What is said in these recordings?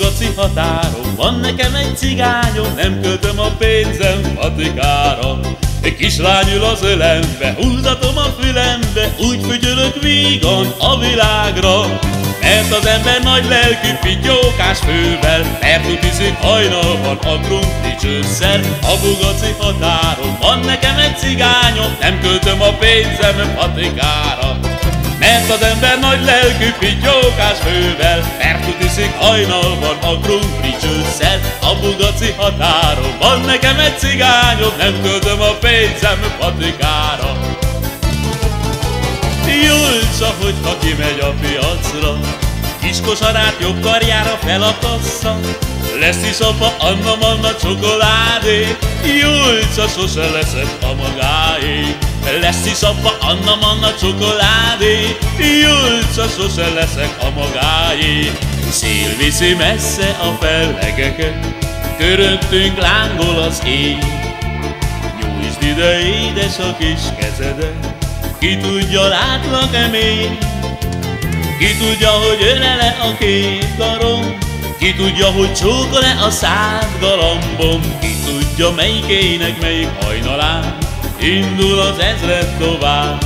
bugaci határon Van nekem egy cigányom, nem költöm a pénzem patikára egy kislány ül az ölembe, húzatom a fülembe, úgy fügyölök vígan a világra. Mert az ember nagy lelkű pityókás fővel, mert hiszik hajnalban a krumpli csőszer, a bugaci határon. Van nekem egy cigányom, nem költöm a pénzem patikára. Az ember nagy lelkű pityókás fővel, mert tud iszik hajnalban a krumpli csőszer, a bugaci határon. Van nekem egy cigányom, nem költöm a pénzem patikára. Julcsa, hogyha kimegy a piacra, Kis kosarát jobb karjára felakassza, lesz is apa, Anna Manna csokoládé, Julcsa sose leszett a magáé. Lesz is apa, Anna Manna csokoládé, Julcsa sose leszek a magáé. Szél viszi messze a fellegeket, köröttünk lángol az ég. Nyújtsd ide, édes a kis kezedet, ki tudja, látlak-e még? Ki tudja, hogy ölele a két karom, ki tudja, hogy csókol-e a szád galambom, ki tudja, melyikének melyik hajnalán indul az ezred tovább.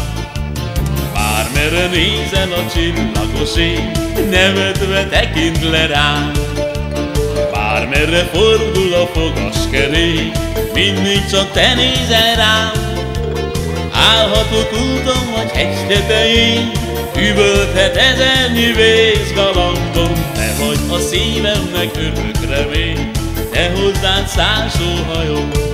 Bármerre nézel a csillagos ég, nevetve tekint le rám. Bármerre fordul a fogaskerék, mindig csak te nézel rám. Állhatok úton vagy hegy tetején, Üvölthet ezernyi vészgalambom, Te vagy a szívemnek örök remény, Te hozzád száll sóhajom.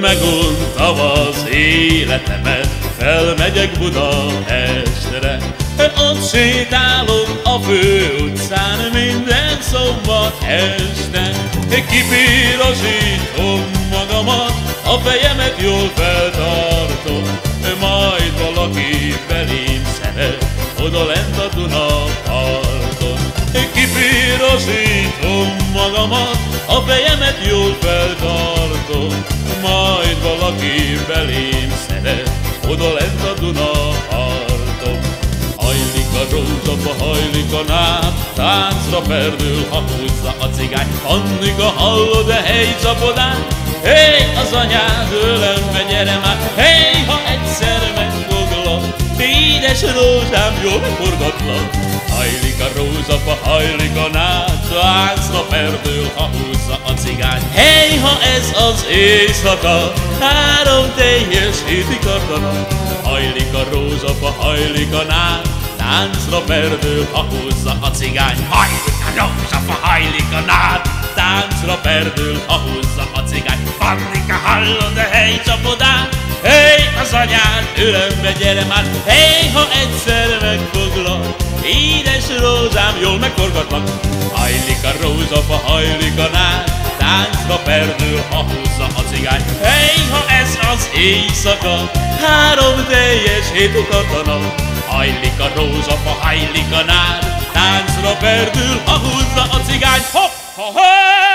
Meguntam az életemet, Felmegyek Budapestre, Ott sétálok a fő utcán Minden szombat este, Kipírosítom magamat, A fejemet jól feltartom, Majd valaki belém szeret, Oda lent a Duna parton. Kipírosítom magamat, A fejemet jól feltartom, Valaki belém szeret, Oda lent a Duna parton. Hajlik a rózsafa, hajlik a náp, Táncra perdül, ha húzza a cigány. Annika, hallod-e helycsapodát? Hé, az anyád ölembe, gyere már! Hé, ha egyszer megfoglak, Édes rózsám, jól megforgatlak. Hajlik a rózsafa, hajlik a nát, Táncra perdül, ha húzza a cigány. Hé, ha ez az éjszaka, Három teljes héti kardanak. Hajlik a rózsafa, hajlik a nát, Táncra perdül, ha húzza a cigány. Hajlik a rózsafa, hajlik a nát, Táncra perdül, ha húzza a cigány. Annika, hallod a helycsapodát? Hé, az anyád, örömbe gyere már, hé, ha egyszer édes rózsám, jól megforgatlak. Hajlik a rózsafa, hajlik a nád, táncba perdül, ha húzza a cigány. Hé, ha ez az éjszaka, három teljes hét katona. Hajlik a rózsafa, hajlik a nád, táncra perdül, ha húzza a cigány. Hopp, ha, hey, hoppá!